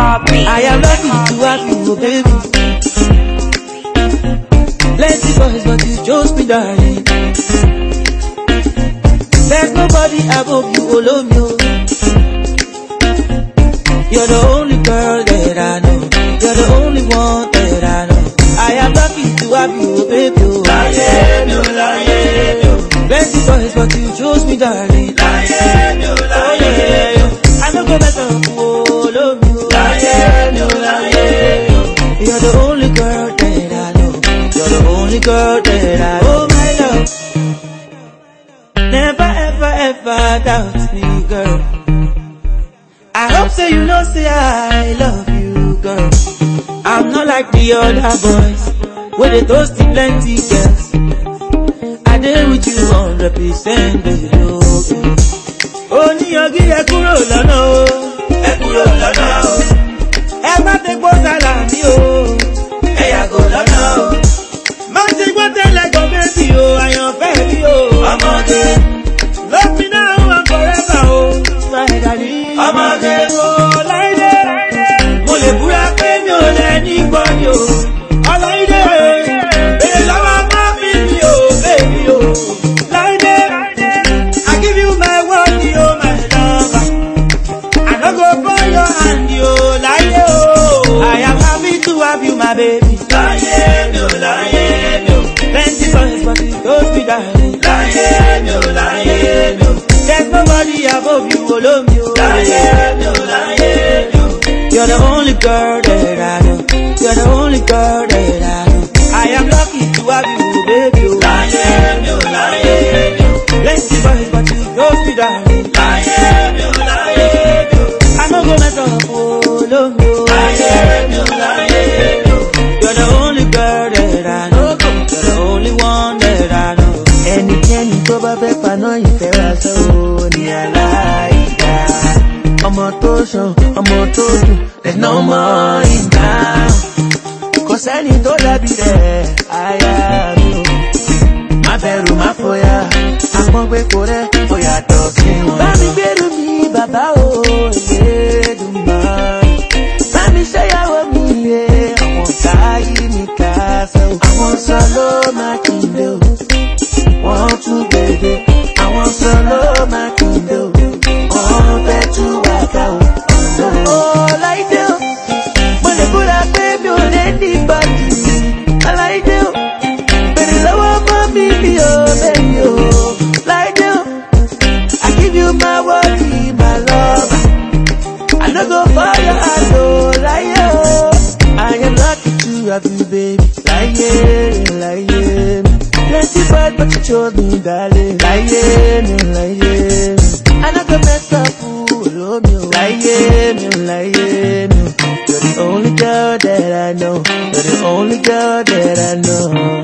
I am lucky to have you, oh baby. Plenty boys, but you chose me, darling. There's nobody above you, oh love you. You're the only girl that I know. You're the only one that I know. I am lucky to have you, baby. Oh. Lying, no, lying, no. Plenty boys, but you chose me, darling. Lying, no, lying, no. I know go better. You're the only girl that I know. You're the only girl that I know. Oh my love. Never ever ever doubt me, girl. I hope so you know say I love you, girl. I'm not like the other boys where they toasty plenty girls. I deal with you hundred percent, baby. Oh, Oníyanjú ẹ kúrò lọ́nà o. my baby. Mi ò láyé mi ò. Plenty boys, but it don't be mi ò láyé mi ò. There's nobody above you. Láyé mi ò láyé mi ò. You're the only girl that I know. You're the only girl that I know. I am lucky to have you, baby. oh. Láyé mi ò láyé mi ò. Plenty boys, but you don't be darling. Tó ṣan ọmọ tó dùn more in town. kò sẹ́ni tó dàbí rẹ̀ àyà mi o. má bẹ̀rù má fòyà àpọ́n pé kò rẹ̀ ó yàtọ̀ sí wọn. bá mi gbèrú mi bàbá o Elédùmarè. My my love I no go for your hand oh, o láyé o oh. I am lucky to have you baby láyé láyé mi. Plenty bad, but you chose me, darling. Láyé mi, láyé mi. I no go mess up, oh, fool, mi o. Láyé mi, láyé mi. You're the only girl that I know. You're the only girl that I know.